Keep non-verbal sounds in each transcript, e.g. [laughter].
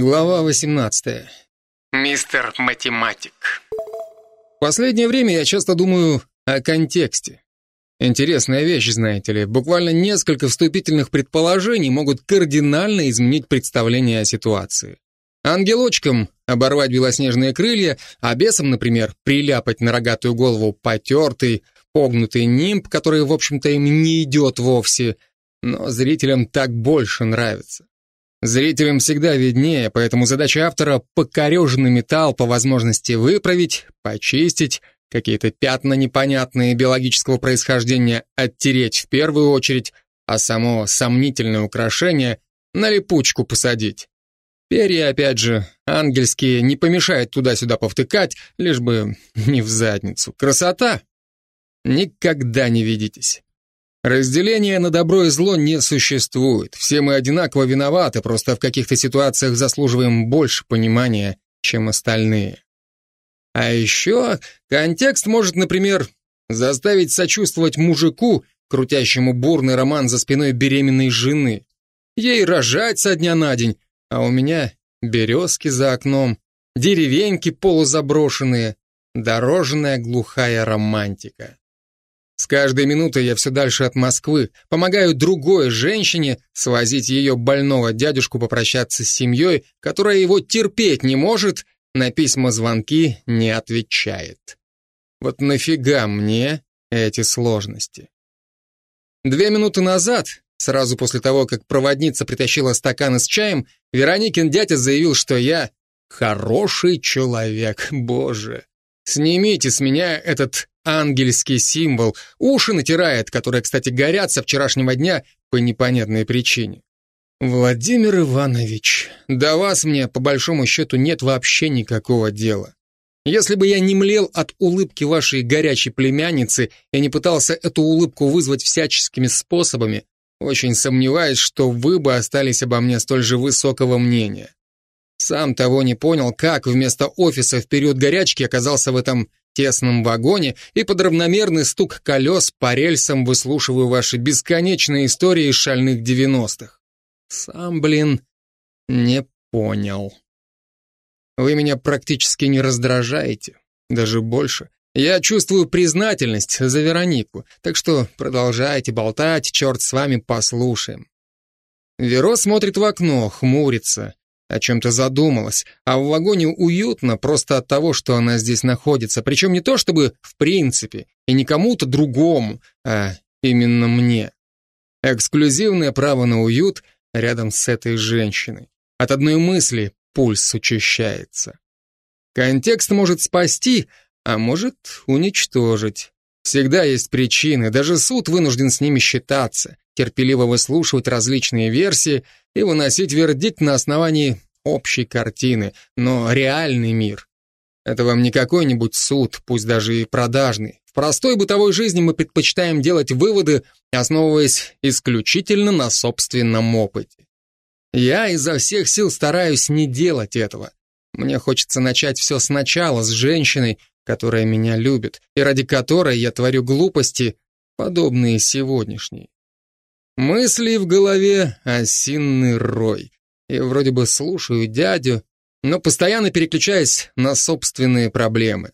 Глава 18. Мистер Математик. В последнее время я часто думаю о контексте. Интересная вещь, знаете ли. Буквально несколько вступительных предположений могут кардинально изменить представление о ситуации. Ангелочкам оборвать белоснежные крылья, а бесам, например, приляпать на рогатую голову потертый, погнутый нимб, который, в общем-то, им не идет вовсе, но зрителям так больше нравится. Зрителям всегда виднее, поэтому задача автора — покореженный металл по возможности выправить, почистить, какие-то пятна непонятные биологического происхождения оттереть в первую очередь, а само сомнительное украшение на липучку посадить. Перья, опять же, ангельские, не помешает туда-сюда повтыкать, лишь бы [laughs] не в задницу. Красота! Никогда не видитесь. Разделения на добро и зло не существует. Все мы одинаково виноваты, просто в каких-то ситуациях заслуживаем больше понимания, чем остальные. А еще контекст может, например, заставить сочувствовать мужику, крутящему бурный роман за спиной беременной жены. Ей рожать со дня на день, а у меня березки за окном, деревеньки полузаброшенные, дорожная глухая романтика. С каждой минутой я все дальше от Москвы, помогаю другой женщине свозить ее больного дядюшку попрощаться с семьей, которая его терпеть не может, на письма-звонки не отвечает. Вот нафига мне эти сложности? Две минуты назад, сразу после того, как проводница притащила стаканы с чаем, Вероникин дядя заявил, что я хороший человек, боже. Снимите с меня этот ангельский символ, уши натирает, которые, кстати, горят со вчерашнего дня по непонятной причине. Владимир Иванович, до вас мне, по большому счету, нет вообще никакого дела. Если бы я не млел от улыбки вашей горячей племянницы и не пытался эту улыбку вызвать всяческими способами, очень сомневаюсь, что вы бы остались обо мне столь же высокого мнения. Сам того не понял, как вместо офиса в период горячки оказался в этом тесном вагоне и под равномерный стук колес по рельсам выслушиваю ваши бесконечные истории из шальных девяностых. Сам, блин, не понял. Вы меня практически не раздражаете, даже больше. Я чувствую признательность за Веронику, так что продолжайте болтать, черт с вами, послушаем. Веро смотрит в окно, хмурится о чем-то задумалась, а в вагоне уютно просто от того, что она здесь находится, причем не то чтобы в принципе, и не кому-то другому, а именно мне. Эксклюзивное право на уют рядом с этой женщиной. От одной мысли пульс учащается. Контекст может спасти, а может уничтожить. Всегда есть причины, даже суд вынужден с ними считаться, терпеливо выслушивать различные версии и выносить вердикт на основании общей картины, но реальный мир. Это вам не какой-нибудь суд, пусть даже и продажный. В простой бытовой жизни мы предпочитаем делать выводы, основываясь исключительно на собственном опыте. Я изо всех сил стараюсь не делать этого. Мне хочется начать все сначала с женщиной, которая меня любит, и ради которой я творю глупости, подобные сегодняшней. Мысли в голове осинный рой. И вроде бы слушаю дядю, но постоянно переключаясь на собственные проблемы.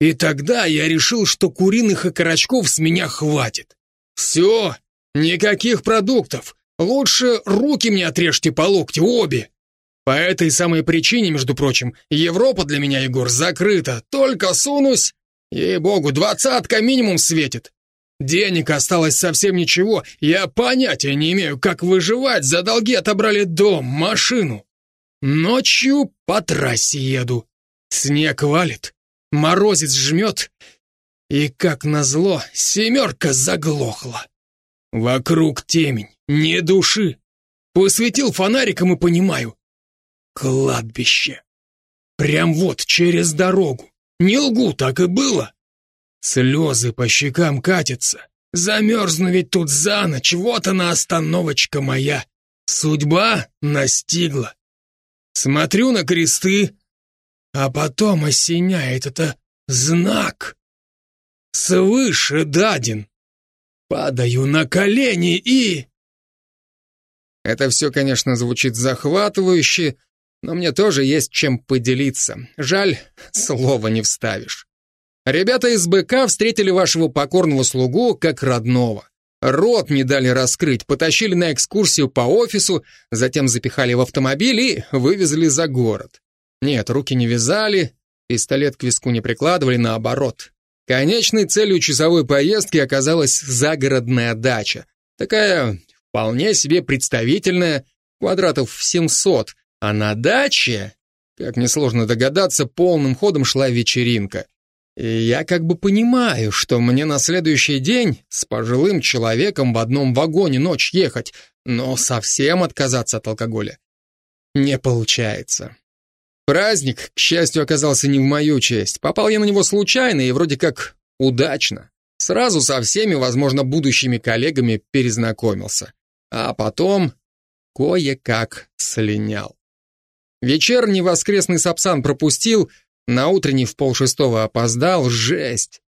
И тогда я решил, что куриных и карачков с меня хватит. Все, никаких продуктов. Лучше руки мне отрежьте по локте, обе. По этой самой причине, между прочим, Европа для меня, Егор, закрыта. Только сунусь, ей-богу, двадцатка минимум светит. Денег осталось совсем ничего, я понятия не имею, как выживать, за долги отобрали дом, машину. Ночью по трассе еду. Снег валит, морозец жмет, и, как назло, семерка заглохла. Вокруг темень, ни души. Посветил фонариком и понимаю, Кладбище. Прям вот через дорогу. Не лгу, так и было. Слезы по щекам катятся. Замерзну ведь тут за ночь, вот она остановочка моя. Судьба настигла. Смотрю на кресты, а потом осеняет это знак. Свыше даден. Падаю на колени и... Это все, конечно, звучит захватывающе, Но мне тоже есть чем поделиться. Жаль, [laughs] слова не вставишь. Ребята из БК встретили вашего покорного слугу как родного. Рот не дали раскрыть, потащили на экскурсию по офису, затем запихали в автомобиль и вывезли за город. Нет, руки не вязали, пистолет к виску не прикладывали, наоборот. Конечной целью часовой поездки оказалась загородная дача. Такая вполне себе представительная, квадратов в 700, а на даче, как несложно догадаться, полным ходом шла вечеринка. И я как бы понимаю, что мне на следующий день с пожилым человеком в одном вагоне ночь ехать, но совсем отказаться от алкоголя не получается. Праздник, к счастью, оказался не в мою честь. Попал я на него случайно и вроде как удачно. Сразу со всеми, возможно, будущими коллегами перезнакомился. А потом кое-как слинял. Вечерний воскресный сапсан пропустил, на утренний в полшестого опоздал, жесть.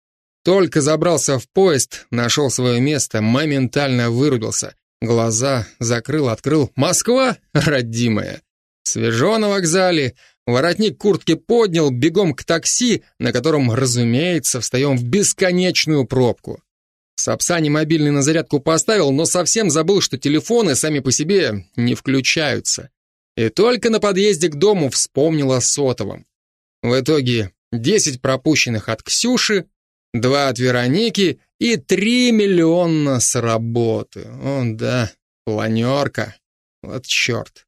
Только забрался в поезд, нашел свое место, моментально вырубился. Глаза закрыл, открыл. Москва, родимая. Свежо на вокзале, воротник куртки поднял, бегом к такси, на котором, разумеется, встаем в бесконечную пробку. Сапсани мобильный на зарядку поставил, но совсем забыл, что телефоны сами по себе не включаются. И только на подъезде к дому вспомнил о сотовом. В итоге 10 пропущенных от Ксюши, 2 от Вероники и 3 миллиона с работы. О, да, планерка. Вот черт.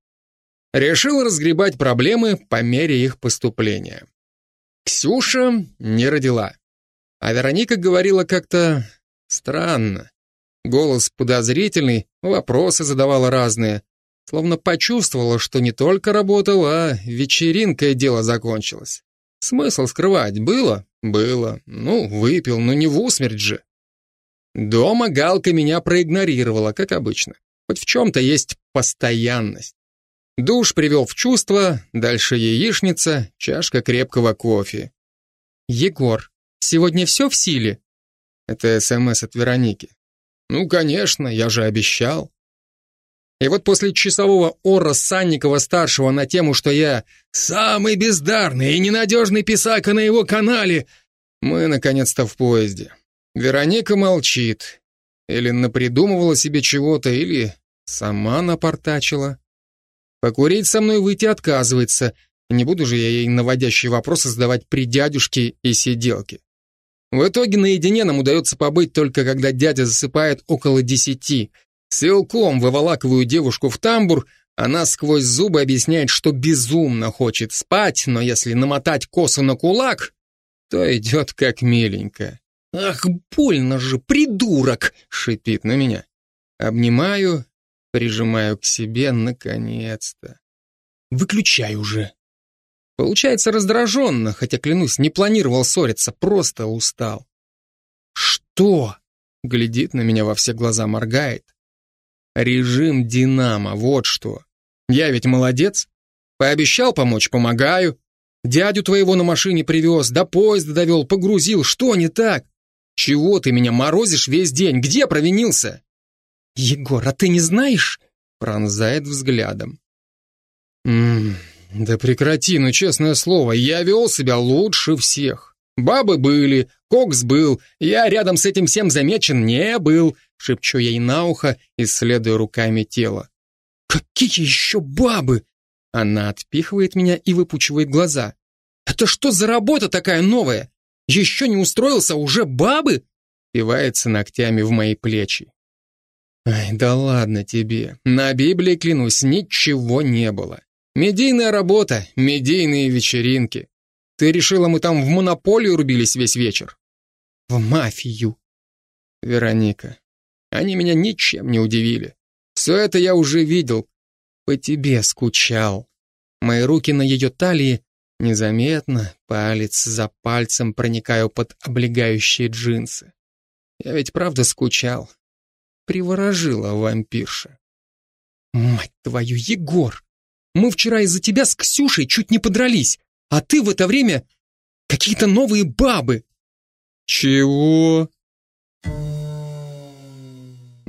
Решил разгребать проблемы по мере их поступления. Ксюша не родила. А Вероника говорила как-то странно. Голос подозрительный, вопросы задавала разные. Словно почувствовала, что не только работала, а вечеринкой дело закончилось. Смысл скрывать было? Было. Ну, выпил, но не в усмерть же. Дома Галка меня проигнорировала, как обычно. Хоть в чем-то есть постоянность. Душ привел в чувство, дальше яичница, чашка крепкого кофе. «Егор, сегодня все в силе?» Это СМС от Вероники. «Ну, конечно, я же обещал». И вот после часового ора Санникова-старшего на тему, что я самый бездарный и ненадежный писака на его канале, мы наконец-то в поезде. Вероника молчит. Или напридумывала себе чего-то, или сама напортачила. Покурить со мной выйти отказывается. Не буду же я ей наводящие вопросы задавать при дядюшке и сиделке. В итоге наедине нам удается побыть только когда дядя засыпает около десяти. Силком выволакиваю девушку в тамбур, она сквозь зубы объясняет, что безумно хочет спать, но если намотать косу на кулак, то идет как миленько. «Ах, больно же, придурок!» — шипит на меня. Обнимаю, прижимаю к себе, наконец-то. «Выключай уже!» Получается раздраженно, хотя, клянусь, не планировал ссориться, просто устал. «Что?» — глядит на меня во все глаза, моргает. «Режим Динамо, вот что. Я ведь молодец. Пообещал помочь, помогаю. Дядю твоего на машине привез, до поезда довел, погрузил. Что не так? Чего ты меня морозишь весь день? Где провинился?» «Егор, а ты не знаешь?» Пронзает взглядом. «Ммм, да прекрати, ну честное слово, я вел себя лучше всех. Бабы были, кокс был, я рядом с этим всем замечен не был», шепчу ей на ухо, исследуя руками тело. «Какие еще бабы?» Она отпихивает меня и выпучивает глаза. «Это что за работа такая новая? Еще не устроился, уже бабы?» Пивается ногтями в мои плечи. Ай, да ладно тебе. На Библии, клянусь, ничего не было. Медийная работа, медийные вечеринки. Ты решила, мы там в монополию рубились весь вечер? В мафию. Вероника, они меня ничем не удивили. Все это я уже видел. По тебе скучал. Мои руки на ее талии незаметно, палец за пальцем проникаю под облегающие джинсы. Я ведь правда скучал приворожила вампирша. «Мать твою, Егор! Мы вчера из-за тебя с Ксюшей чуть не подрались, а ты в это время какие-то новые бабы!» «Чего?»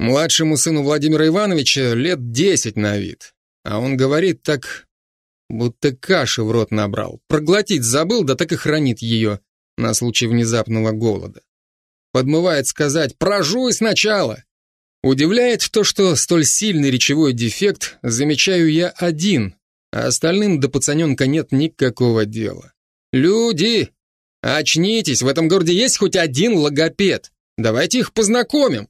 Младшему сыну Владимира Ивановича лет десять на вид, а он говорит так Будто каши в рот набрал. Проглотить забыл, да так и хранит ее на случай внезапного голода. Подмывает сказать «прожуй сначала». Удивляет то, что столь сильный речевой дефект замечаю я один, а остальным до пацаненка нет никакого дела. Люди, очнитесь, в этом городе есть хоть один логопед. Давайте их познакомим.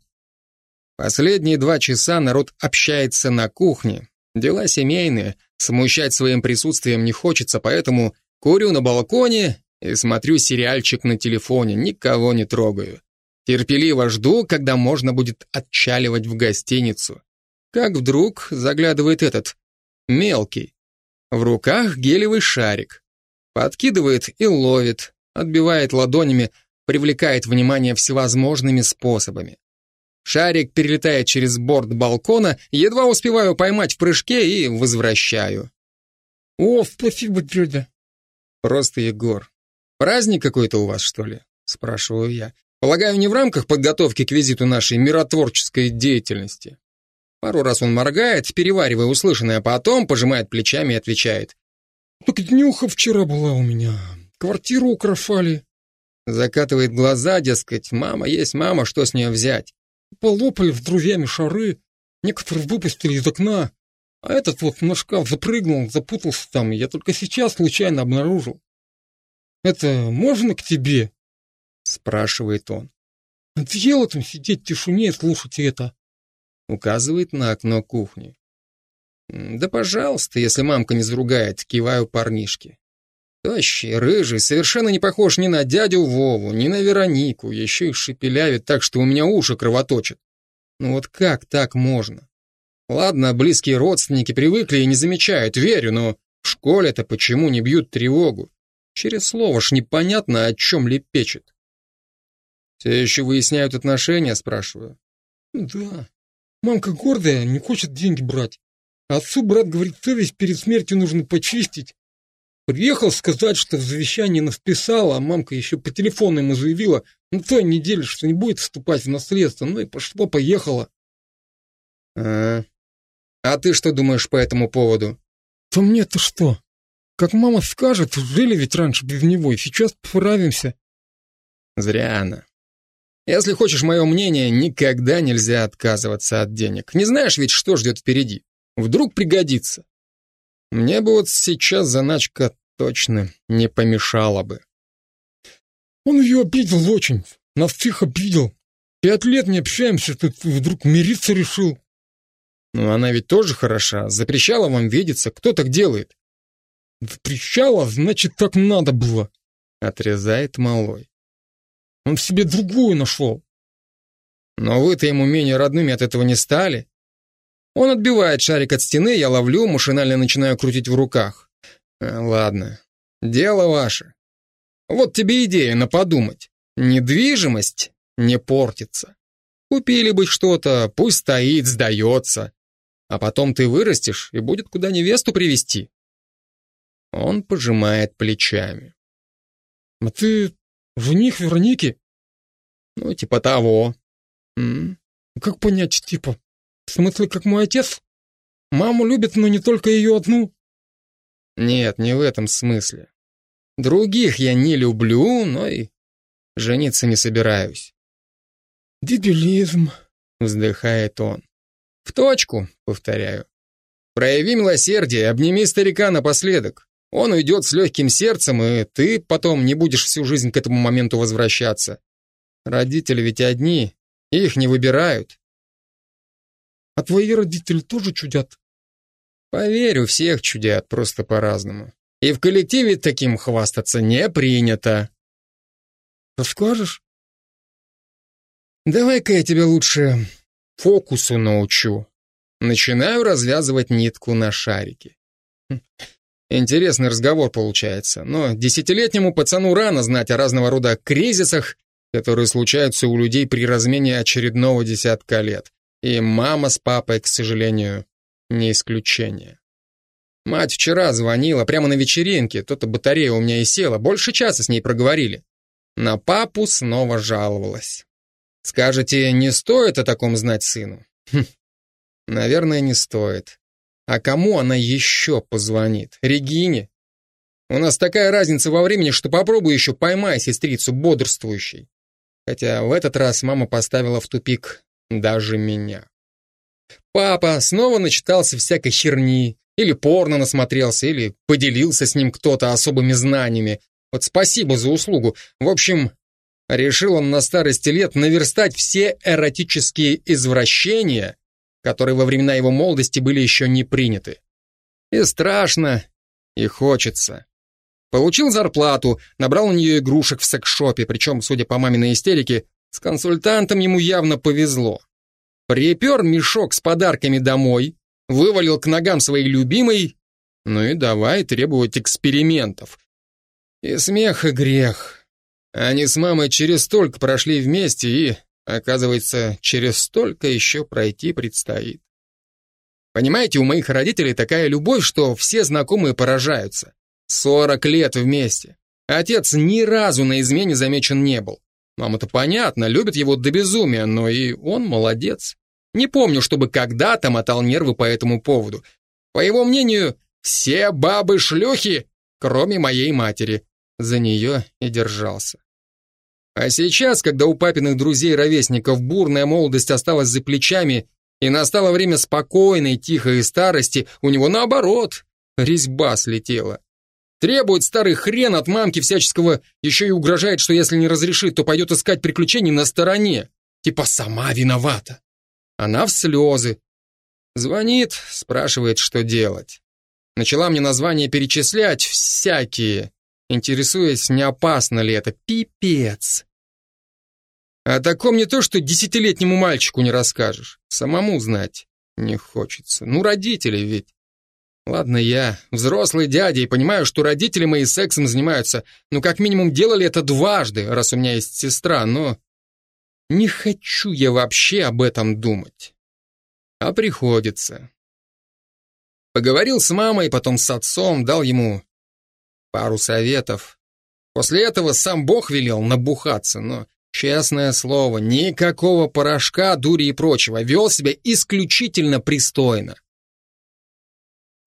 Последние два часа народ общается на кухне. Дела семейные, смущать своим присутствием не хочется, поэтому курю на балконе и смотрю сериальчик на телефоне, никого не трогаю. Терпеливо жду, когда можно будет отчаливать в гостиницу. Как вдруг заглядывает этот, мелкий. В руках гелевый шарик. Подкидывает и ловит, отбивает ладонями, привлекает внимание всевозможными способами. Шарик перелетает через борт балкона, едва успеваю поймать в прыжке и возвращаю. О, спасибо, дядя. Просто Егор. Праздник какой-то у вас, что ли? Спрашиваю я. Полагаю, не в рамках подготовки к визиту нашей миротворческой деятельности. Пару раз он моргает, переваривая услышанное, а потом пожимает плечами и отвечает. Так днюха вчера была у меня. Квартиру украшали. Закатывает глаза, дескать, мама есть мама, что с нее взять? Полопали с друзьями шары, некоторые выпустили из окна, а этот вот на шкаф запрыгнул, запутался там, я только сейчас случайно обнаружил. «Это можно к тебе?» — спрашивает он. «Надоело там сидеть в тишине и слушать это?» Указывает на окно кухни. «Да пожалуйста, если мамка не заругает», — киваю парнишке. Тощий, рыжий, совершенно не похож ни на дядю Вову, ни на Веронику, еще и шепелявит так, что у меня уши кровоточат. Ну вот как так можно? Ладно, близкие родственники привыкли и не замечают, верю, но в школе-то почему не бьют тревогу? Через слово ж непонятно, о чем лепечет. Все еще выясняют отношения, спрашиваю. Да. Мамка гордая, не хочет деньги брать. Отцу брат говорит, совесть перед смертью нужно почистить. Приехал сказать, что в завещании написал, а мамка еще по телефону ему заявила на той неделе, что не будет вступать в наследство. Ну и пошло-поехало. А, а ты что думаешь по этому поводу? То мне-то что? Как мама скажет, жили ведь раньше без него, и сейчас поправимся. Зря она. Если хочешь мое мнение, никогда нельзя отказываться от денег. Не знаешь ведь, что ждет впереди. Вдруг пригодится. Мне бы вот сейчас заначка точно не помешало бы. Он ее обидел очень, нас всех обидел. Пять лет не общаемся, тут вдруг мириться решил. Ну, она ведь тоже хороша, запрещала вам видеться, кто так делает? Запрещала, значит, так надо было. Отрезает малой. Он в себе другую нашел. Но вы-то ему менее родными от этого не стали. Он отбивает шарик от стены, я ловлю, машинально начинаю крутить в руках. Э, ладно, дело ваше. Вот тебе идея на подумать. Недвижимость не портится. Купили бы что-то, пусть стоит, сдается. А потом ты вырастешь, и будет куда невесту привести. Он пожимает плечами. А ты жених Вероники? Ну, типа того. -м, как понять, типа? В смысле, как мой отец? Маму любит, но не только ее одну. Нет, не в этом смысле. Других я не люблю, но и жениться не собираюсь. Дебилизм, вздыхает он. В точку, повторяю. Прояви милосердие, обними старика напоследок. Он уйдет с легким сердцем, и ты потом не будешь всю жизнь к этому моменту возвращаться. Родители ведь одни, их не выбирают. А твои родители тоже чудят? Поверь, у всех чудят, просто по-разному. И в коллективе таким хвастаться не принято. Расскажешь? Давай-ка я тебя лучше фокусу научу. Начинаю развязывать нитку на шарике. Хм, интересный разговор получается, но десятилетнему пацану рано знать о разного рода кризисах, которые случаются у людей при размене очередного десятка лет. И мама с папой, к сожалению, не исключение. Мать вчера звонила, прямо на вечеринке, то-то батарея у меня и села, больше часа с ней проговорили. На папу снова жаловалась. Скажете, не стоит о таком знать сыну? Хм, наверное, не стоит. А кому она еще позвонит? Регине? У нас такая разница во времени, что попробуй еще поймай сестрицу бодрствующей. Хотя в этот раз мама поставила в тупик даже меня. Папа снова начитался всякой херни, или порно насмотрелся, или поделился с ним кто-то особыми знаниями. Вот спасибо за услугу. В общем, решил он на старости лет наверстать все эротические извращения, которые во времена его молодости были еще не приняты. И страшно, и хочется. Получил зарплату, набрал на нее игрушек в секс-шопе, причем, судя по маминой истерике, с консультантом ему явно повезло. Припер мешок с подарками домой, вывалил к ногам своей любимой, ну и давай требовать экспериментов. И смех, и грех. Они с мамой через столько прошли вместе, и, оказывается, через столько еще пройти предстоит. Понимаете, у моих родителей такая любовь, что все знакомые поражаются. Сорок лет вместе. Отец ни разу на измене замечен не был. Мама-то понятно, любит его до безумия, но и он молодец. Не помню, чтобы когда-то мотал нервы по этому поводу. По его мнению, все бабы-шлюхи, кроме моей матери. За нее и держался. А сейчас, когда у папиных друзей-ровесников бурная молодость осталась за плечами и настало время спокойной, тихой старости, у него наоборот, резьба слетела. Требует старый хрен от мамки всяческого, еще и угрожает, что если не разрешит, то пойдет искать приключений на стороне. Типа сама виновата. Она в слезы. Звонит, спрашивает, что делать. Начала мне названия перечислять всякие, интересуясь, не опасно ли это. Пипец. О таком не то, что десятилетнему мальчику не расскажешь. Самому знать не хочется. Ну, родители ведь. Ладно, я взрослый дядя и понимаю, что родители мои сексом занимаются, ну, как минимум, делали это дважды, раз у меня есть сестра, но не хочу я вообще об этом думать. А приходится. Поговорил с мамой, потом с отцом, дал ему пару советов. После этого сам Бог велел набухаться, но, честное слово, никакого порошка, дури и прочего, вел себя исключительно пристойно.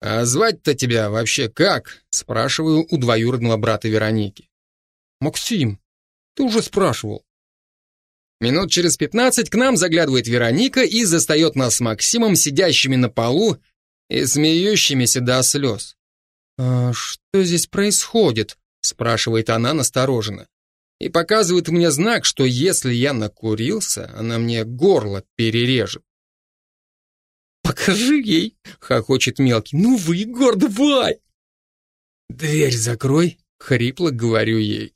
«А звать-то тебя вообще как?» спрашиваю у двоюродного брата Вероники. «Максим, ты уже спрашивал». Минут через пятнадцать к нам заглядывает Вероника и застает нас с Максимом, сидящими на полу и смеющимися до слез. «А что здесь происходит?» спрашивает она настороженно. И показывает мне знак, что если я накурился, она мне горло перережет. «Покажи ей!» — хохочет мелкий. «Ну вы, Егор, давай!» «Дверь закрой!» — хрипло говорю ей.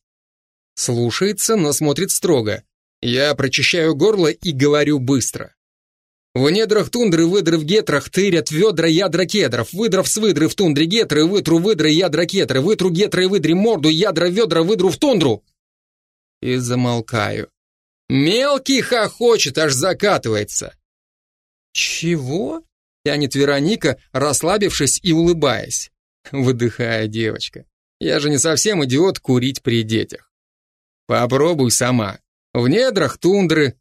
Слушается, но смотрит строго. Я прочищаю горло и говорю быстро. В недрах тундры выдры в гетрах тырят ведра ядра кедров, выдров с выдры в тундре гетры, вытру выдры ядра кетры, вытру гетры выдри морду, ядра ведра выдру в тундру. И замолкаю. Мелкий хохочет, аж закатывается. «Чего?» — тянет Вероника, расслабившись и улыбаясь. Выдыхая девочка. «Я же не совсем идиот курить при детях». «Попробуй сама. В недрах тундры».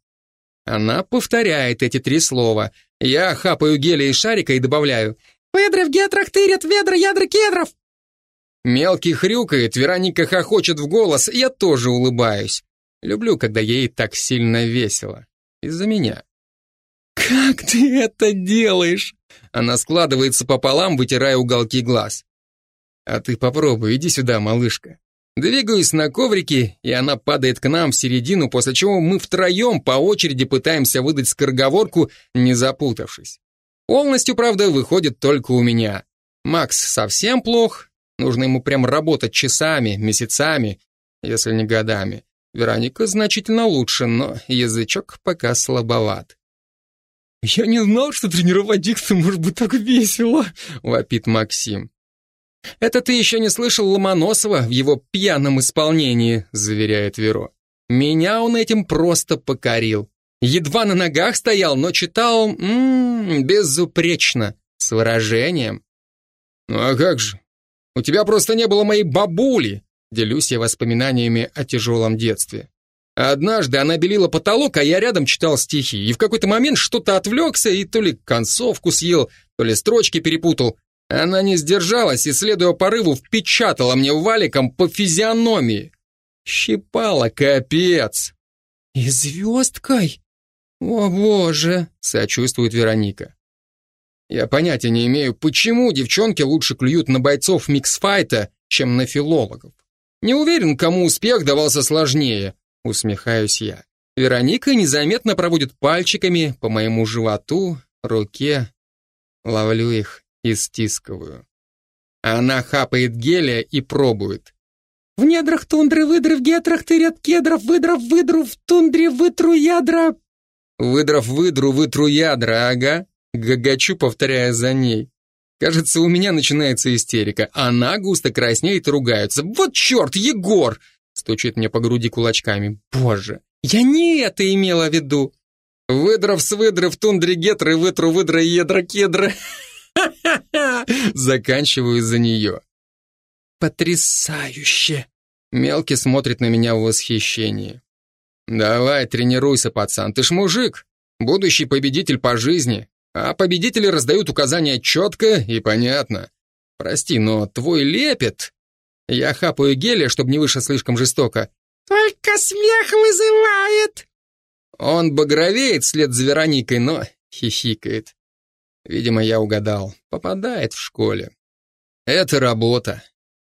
Она повторяет эти три слова. Я хапаю геля из шарика и добавляю «Ведры в гетрах тырят, ведра ядра кедров». Мелкий хрюкает, Вероника хохочет в голос, я тоже улыбаюсь. Люблю, когда ей так сильно весело. Из-за меня. «Как ты это делаешь?» Она складывается пополам, вытирая уголки глаз. «А ты попробуй, иди сюда, малышка». Двигаюсь на коврике, и она падает к нам в середину, после чего мы втроем по очереди пытаемся выдать скороговорку, не запутавшись. Полностью, правда, выходит только у меня. Макс совсем плох, нужно ему прям работать часами, месяцами, если не годами. Вероника значительно лучше, но язычок пока слабоват. «Я не знал, что тренировать дикцию может быть так весело», — вопит Максим. «Это ты еще не слышал Ломоносова в его пьяном исполнении», — заверяет Веро. «Меня он этим просто покорил. Едва на ногах стоял, но читал м -м, безупречно, с выражением». «Ну а как же? У тебя просто не было моей бабули», — делюсь я воспоминаниями о тяжелом детстве. Однажды она белила потолок, а я рядом читал стихи, и в какой-то момент что-то отвлекся и то ли концовку съел, то ли строчки перепутал. Она не сдержалась и, следуя порыву, впечатала мне валиком по физиономии. Щипала капец. «И звездкой? О боже!» — сочувствует Вероника. Я понятия не имею, почему девчонки лучше клюют на бойцов миксфайта, чем на филологов. Не уверен, кому успех давался сложнее, усмехаюсь я. Вероника незаметно проводит пальчиками по моему животу, руке. Ловлю их и стискиваю. Она хапает гелия и пробует. В недрах тундры выдры, в гетрах тырят кедров, выдров выдру, в тундре вытру ядра. Выдров выдру, вытру ядра, ага. Гагачу, повторяя за ней. Кажется, у меня начинается истерика. Она густо краснеет и ругается. «Вот черт, Егор!» Стучит мне по груди кулачками. «Боже, я не это имела в виду!» «Выдров с выдры в тундре гетры, вытру выдра едра кедра!» [laughs] Заканчиваю за нее. «Потрясающе!» Мелкий смотрит на меня в восхищении. «Давай, тренируйся, пацан, ты ж мужик, будущий победитель по жизни, а победители раздают указания четко и понятно. Прости, но твой лепет...» Я хапаю геля, чтобы не вышло слишком жестоко. «Только смех вызывает!» Он багровеет вслед за Вероникой, но хихикает. Видимо, я угадал. Попадает в школе. Это работа.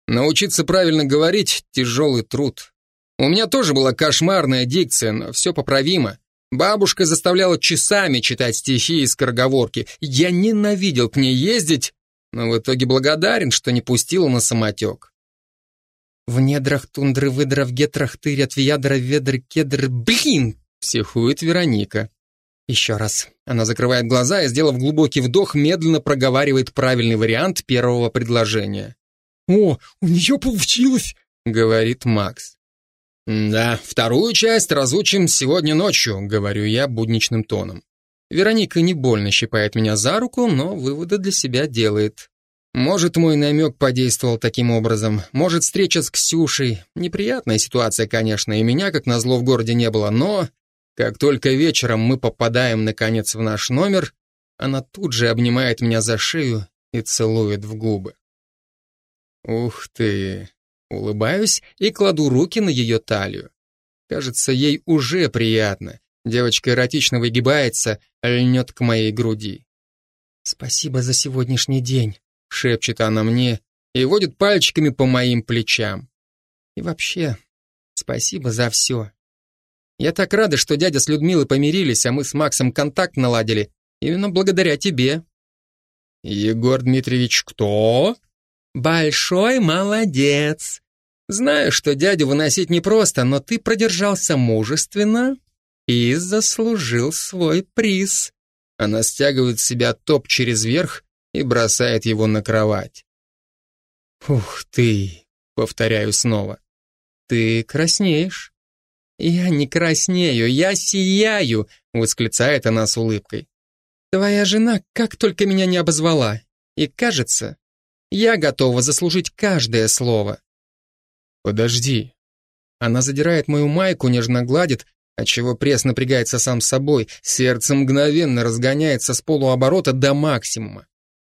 Научиться правильно говорить — тяжелый труд. У меня тоже была кошмарная дикция, но все поправимо. Бабушка заставляла часами читать стихи и скороговорки. Я ненавидел к ней ездить, но в итоге благодарен, что не пустила на самотек. В недрах тундры выдров гетрах тырят в ядра ведр кедр. Блин! Психует Вероника. Еще раз. Она закрывает глаза и, сделав глубокий вдох, медленно проговаривает правильный вариант первого предложения. «О, у нее получилось!» — говорит Макс. «Да, вторую часть разучим сегодня ночью», — говорю я будничным тоном. Вероника не больно щипает меня за руку, но выводы для себя делает. Может, мой намек подействовал таким образом, может, встреча с Ксюшей. Неприятная ситуация, конечно, и меня, как назло, в городе не было, но... Как только вечером мы попадаем, наконец, в наш номер, она тут же обнимает меня за шею и целует в губы. Ух ты, Улыбаюсь и кладу руки на ее талию. Кажется, ей уже приятно. Девочка эротично выгибается, льнет к моей груди. «Спасибо за сегодняшний день», — шепчет она мне и водит пальчиками по моим плечам. «И вообще, спасибо за все. Я так рада, что дядя с Людмилой помирились, а мы с Максом контакт наладили. Именно благодаря тебе». «Егор Дмитриевич кто?» Большой молодец. Знаю, что дядю выносить непросто, но ты продержался мужественно и заслужил свой приз. Она стягивает с себя топ через верх и бросает его на кровать. Ух ты, повторяю снова. Ты краснеешь. Я не краснею, я сияю, восклицает она с улыбкой. Твоя жена как только меня не обозвала. И кажется, я готова заслужить каждое слово. Подожди. Она задирает мою майку, нежно гладит, отчего пресс напрягается сам собой, сердце мгновенно разгоняется с полуоборота до максимума.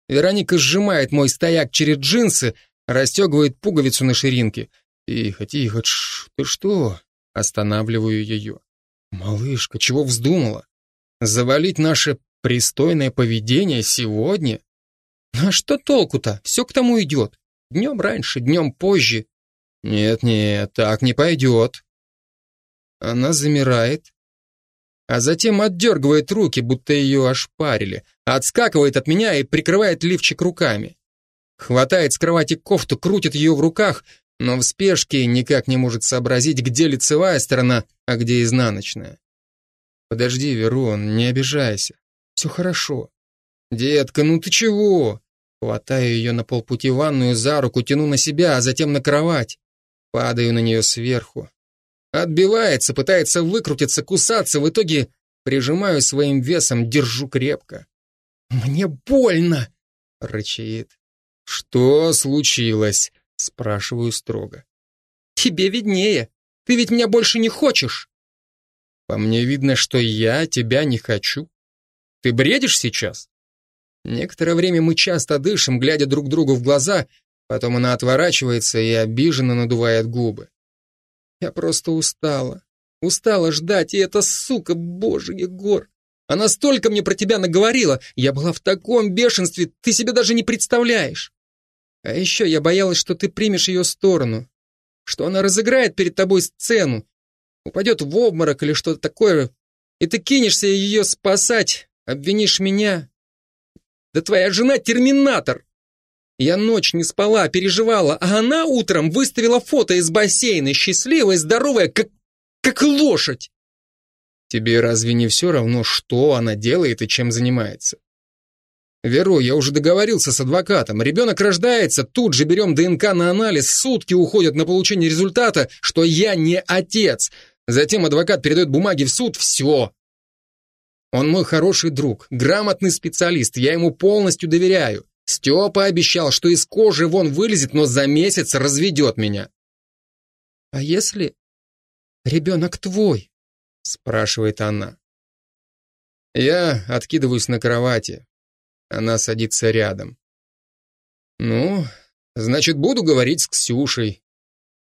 Вероника сжимает мой стояк через джинсы, расстегивает пуговицу на ширинке. Тихо, тихо, тш, ты что? Останавливаю ее. Малышка, чего вздумала? Завалить наше пристойное поведение сегодня? А что толку-то? Все к тому идет. Днем раньше, днем позже. Нет-нет, так не пойдет. Она замирает, а затем отдергивает руки, будто ее ошпарили, отскакивает от меня и прикрывает лифчик руками. Хватает с кровати кофту, крутит ее в руках, но в спешке никак не может сообразить, где лицевая сторона, а где изнаночная. Подожди, Верон, не обижайся. Все хорошо. «Детка, ну ты чего?» Хватаю ее на полпути в ванную за руку, тяну на себя, а затем на кровать. Падаю на нее сверху. Отбивается, пытается выкрутиться, кусаться, в итоге прижимаю своим весом, держу крепко. «Мне больно!» — рычит. «Что случилось?» — спрашиваю строго. «Тебе виднее. Ты ведь меня больше не хочешь!» «По мне видно, что я тебя не хочу. Ты бредишь сейчас?» Некоторое время мы часто дышим, глядя друг другу в глаза, потом она отворачивается и обиженно надувает губы. Я просто устала. Устала ждать, и эта сука, боже, Егор. Она столько мне про тебя наговорила. Я была в таком бешенстве, ты себе даже не представляешь. А еще я боялась, что ты примешь ее сторону, что она разыграет перед тобой сцену, упадет в обморок или что-то такое, и ты кинешься ее спасать, обвинишь меня. Да твоя жена терминатор. Я ночь не спала, переживала, а она утром выставила фото из бассейна, счастливая, здоровая, как, как лошадь. Тебе разве не все равно, что она делает и чем занимается? Веро, я уже договорился с адвокатом. Ребенок рождается, тут же берем ДНК на анализ, сутки уходят на получение результата, что я не отец. Затем адвокат передает бумаги в суд, все. Он мой хороший друг, грамотный специалист, я ему полностью доверяю. Степа обещал, что из кожи вон вылезет, но за месяц разведет меня. А если ребенок твой? спрашивает она. Я откидываюсь на кровати. Она садится рядом. Ну, значит, буду говорить с Ксюшей.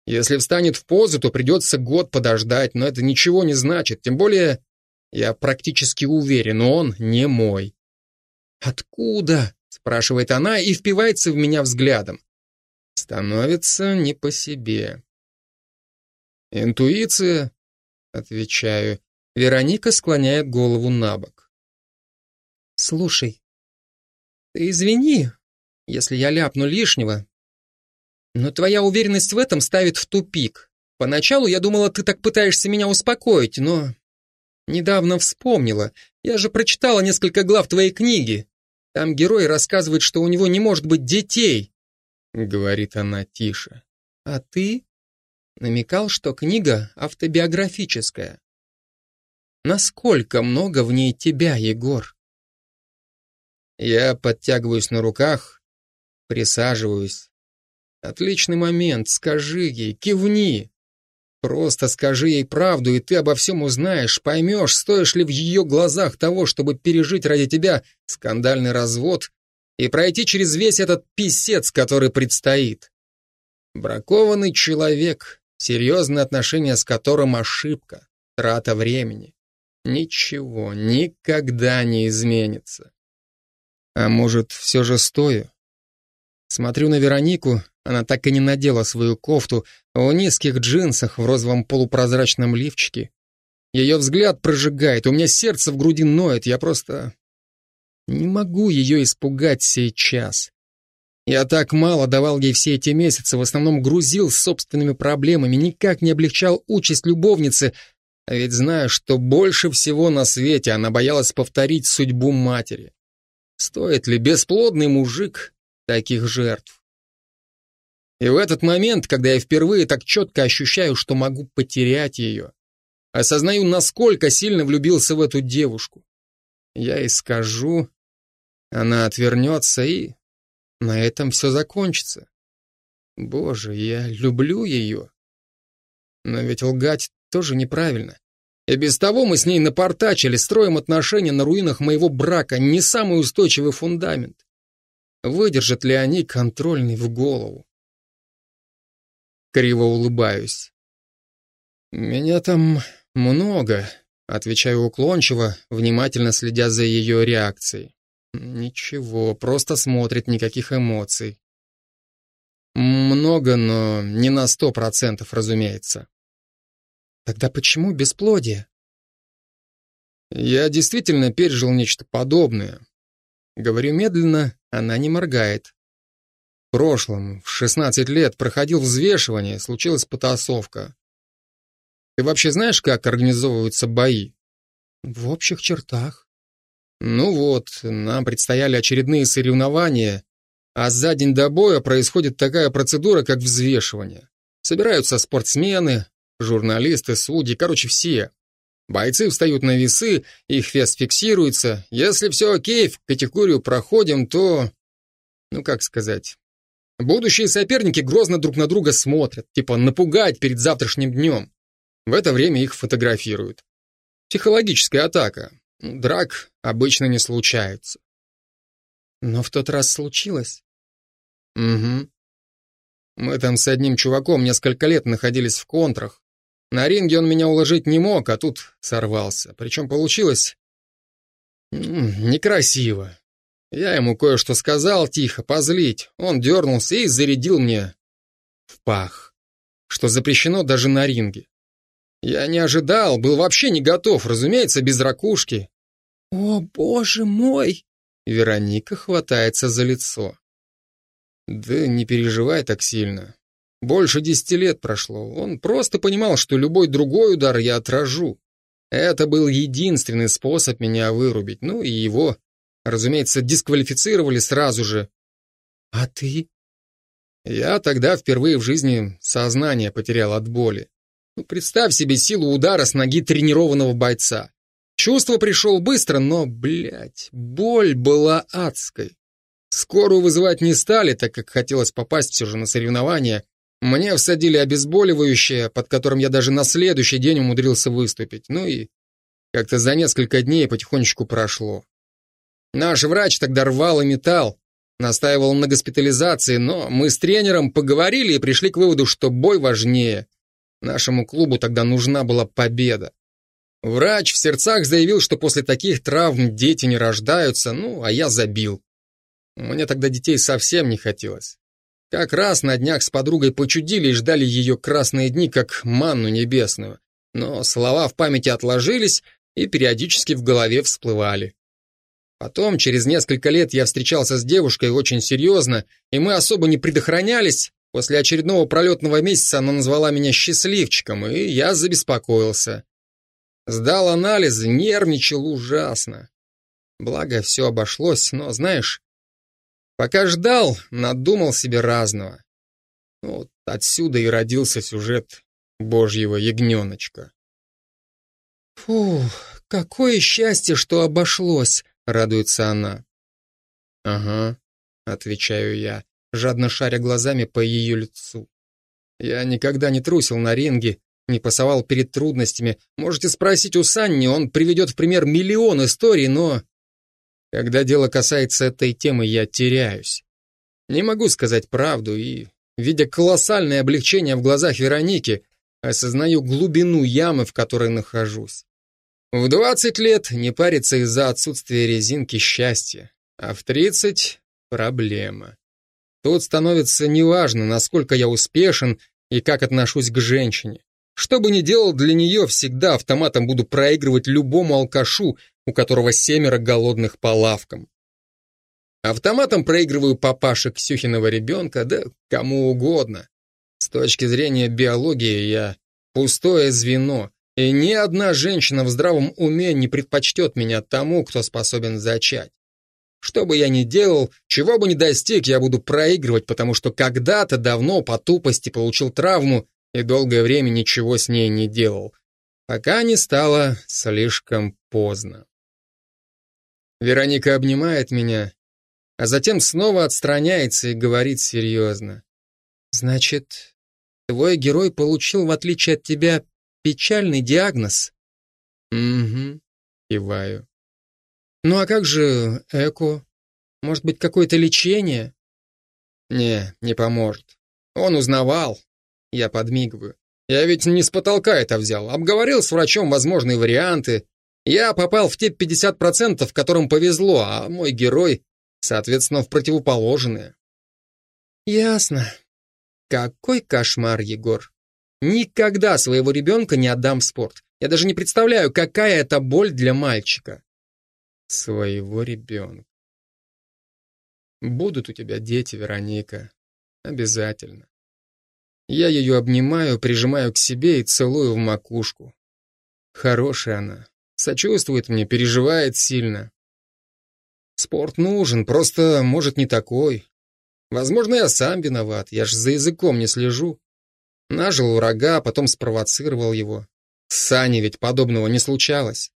Если встанет в позу, то придется год подождать, но это ничего не значит. Тем более, я практически уверен, он не мой. Откуда? спрашивает она и впивается в меня взглядом. Становится не по себе. Интуиция, отвечаю. Вероника склоняет голову на бок. Слушай, ты извини, если я ляпну лишнего, но твоя уверенность в этом ставит в тупик. Поначалу я думала, ты так пытаешься меня успокоить, но недавно вспомнила. Я же прочитала несколько глав твоей книги. Там герой рассказывает, что у него не может быть детей, говорит она тише. А ты намекал, что книга автобиографическая. Насколько много в ней тебя, Егор? Я подтягиваюсь на руках, присаживаюсь. Отличный момент, скажи ей, кивни. Просто скажи ей правду, и ты обо всем узнаешь, поймешь, стоишь ли в ее глазах того, чтобы пережить ради тебя скандальный развод и пройти через весь этот писец, который предстоит. Бракованный человек, серьезные отношения с которым ошибка, трата времени. Ничего, никогда не изменится. А может, все же стою? Смотрю на Веронику, она так и не надела свою кофту, а в низких джинсах в розовом полупрозрачном лифчике. Ее взгляд прожигает, у меня сердце в груди ноет, я просто... Не могу ее испугать сейчас. Я так мало давал ей все эти месяцы, в основном грузил собственными проблемами, никак не облегчал участь любовницы, а ведь знаю, что больше всего на свете она боялась повторить судьбу матери. Стоит ли бесплодный мужик таких жертв? И в этот момент, когда я впервые так четко ощущаю, что могу потерять ее, осознаю, насколько сильно влюбился в эту девушку, я и скажу, она отвернется, и на этом все закончится. Боже, я люблю ее. Но ведь лгать тоже неправильно. И без того мы с ней напортачили, строим отношения на руинах моего брака, не самый устойчивый фундамент. Выдержат ли они контрольный в голову? Криво улыбаюсь. Меня там много, отвечаю уклончиво, внимательно следя за ее реакцией. Ничего, просто смотрит, никаких эмоций. Много, но не на сто процентов, разумеется. Тогда почему бесплодие? Я действительно пережил нечто подобное. Говорю медленно, она не моргает. В прошлом, в 16 лет, проходил взвешивание, случилась потасовка. Ты вообще знаешь, как организовываются бои? В общих чертах. Ну вот, нам предстояли очередные соревнования, а за день до боя происходит такая процедура, как взвешивание. Собираются спортсмены, Журналисты, судьи, короче, все. Бойцы встают на весы, их вес фиксируется. Если все окей, в категорию проходим, то... Ну, как сказать... Будущие соперники грозно друг на друга смотрят, типа напугать перед завтрашним днем. В это время их фотографируют. Психологическая атака. Драк обычно не случается. Но в тот раз случилось. Угу. Мы там с одним чуваком несколько лет находились в контрах. На ринге он меня уложить не мог, а тут сорвался. Причем получилось некрасиво. Я ему кое-что сказал тихо, позлить. Он дернулся и зарядил мне в пах, что запрещено даже на ринге. Я не ожидал, был вообще не готов, разумеется, без ракушки. «О, боже мой!» Вероника хватается за лицо. Да не переживай так сильно. Больше десяти лет прошло. Он просто понимал, что любой другой удар я отражу. Это был единственный способ меня вырубить. Ну и его, разумеется, дисквалифицировали сразу же. А ты? Я тогда впервые в жизни сознание потерял от боли. Ну, представь себе силу удара с ноги тренированного бойца. Чувство пришел быстро, но, блядь, боль была адской. Скорую вызывать не стали, так как хотелось попасть все же на соревнования. Мне всадили обезболивающее, под которым я даже на следующий день умудрился выступить. Ну и как-то за несколько дней потихонечку прошло. Наш врач тогда рвал и металл, настаивал на госпитализации, но мы с тренером поговорили и пришли к выводу, что бой важнее. Нашему клубу тогда нужна была победа. Врач в сердцах заявил, что после таких травм дети не рождаются, ну, а я забил. Мне тогда детей совсем не хотелось. Как раз на днях с подругой почудили и ждали ее красные дни, как манну небесную. Но слова в памяти отложились и периодически в голове всплывали. Потом, через несколько лет, я встречался с девушкой очень серьезно, и мы особо не предохранялись. После очередного пролетного месяца она назвала меня счастливчиком, и я забеспокоился. Сдал анализы, нервничал ужасно. Благо, все обошлось, но, знаешь, Пока ждал, надумал себе разного. Вот отсюда и родился сюжет божьего ягненочка. «Фу, какое счастье, что обошлось!» — радуется она. «Ага», — отвечаю я, жадно шаря глазами по ее лицу. «Я никогда не трусил на ринге, не пасовал перед трудностями. Можете спросить у Санни, он приведет в пример миллион историй, но когда дело касается этой темы, я теряюсь. Не могу сказать правду и, видя колоссальное облегчение в глазах Вероники, осознаю глубину ямы, в которой нахожусь. В 20 лет не париться из-за отсутствия резинки счастья, а в 30 — проблема. Тут становится неважно, насколько я успешен и как отношусь к женщине. Что бы ни делал для нее, всегда автоматом буду проигрывать любому алкашу, у которого семеро голодных по лавкам. Автоматом проигрываю папаше Ксюхиного ребенка, да кому угодно. С точки зрения биологии я пустое звено, и ни одна женщина в здравом уме не предпочтет меня тому, кто способен зачать. Что бы я ни делал, чего бы ни достиг, я буду проигрывать, потому что когда-то давно по тупости получил травму и долгое время ничего с ней не делал, пока не стало слишком поздно. Вероника обнимает меня, а затем снова отстраняется и говорит серьезно. «Значит, твой герой получил, в отличие от тебя, печальный диагноз?» «Угу», киваю. «Ну а как же ЭКО? Может быть, какое-то лечение?» «Не, не поможет. Он узнавал». Я подмигиваю. «Я ведь не с потолка это взял. Обговорил с врачом возможные варианты, я попал в те 50%, которым повезло, а мой герой, соответственно, в противоположные. Ясно. Какой кошмар, Егор. Никогда своего ребенка не отдам в спорт. Я даже не представляю, какая это боль для мальчика. Своего ребенка. Будут у тебя дети, Вероника. Обязательно. Я ее обнимаю, прижимаю к себе и целую в макушку. Хорошая она, Сочувствует мне, переживает сильно. Спорт нужен, просто, может, не такой. Возможно, я сам виноват, я ж за языком не слежу. Нажил врага, потом спровоцировал его. С ведь подобного не случалось.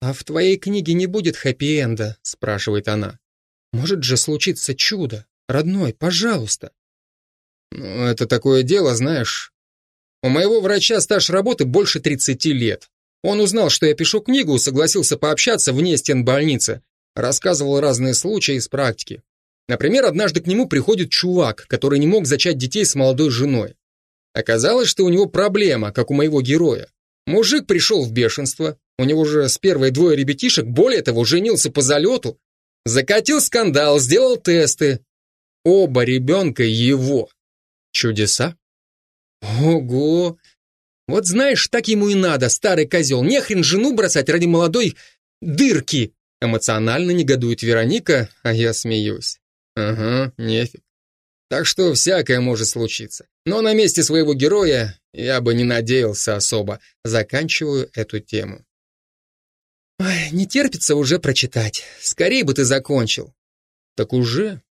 «А в твоей книге не будет хэппи-энда?» — спрашивает она. «Может же случиться чудо? Родной, пожалуйста». «Ну, это такое дело, знаешь. У моего врача стаж работы больше 30 лет. Он узнал, что я пишу книгу, согласился пообщаться вне стен больницы. Рассказывал разные случаи из практики. Например, однажды к нему приходит чувак, который не мог зачать детей с молодой женой. Оказалось, что у него проблема, как у моего героя. Мужик пришел в бешенство, у него же с первой двое ребятишек, более того, женился по залету, закатил скандал, сделал тесты. Оба ребенка его. Чудеса? Ого! Вот знаешь, так ему и надо, старый козел. Нехрен жену бросать ради молодой дырки. Эмоционально негодует Вероника, а я смеюсь. Ага, нефиг. Так что всякое может случиться. Но на месте своего героя я бы не надеялся особо. Заканчиваю эту тему. Ой, не терпится уже прочитать. Скорее бы ты закончил. Так уже?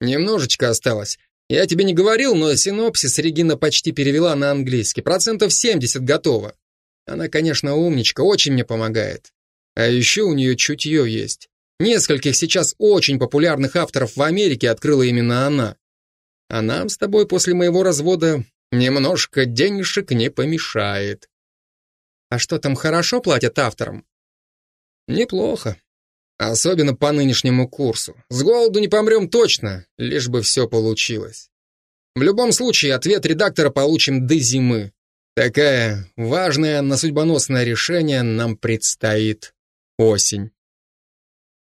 Немножечко осталось. Я тебе не говорил, но синопсис Регина почти перевела на английский. Процентов 70 готово. Она, конечно, умничка, очень мне помогает. А еще у нее чутье есть. Нескольких сейчас очень популярных авторов в Америке открыла именно она. А нам с тобой после моего развода немножко денежек не помешает. А что там хорошо платят авторам? Неплохо. Особенно по нынешнему курсу. С голоду не помрем точно, лишь бы все получилось. В любом случае, ответ редактора получим до зимы. Такая важная на судьбоносное решение нам предстоит осень.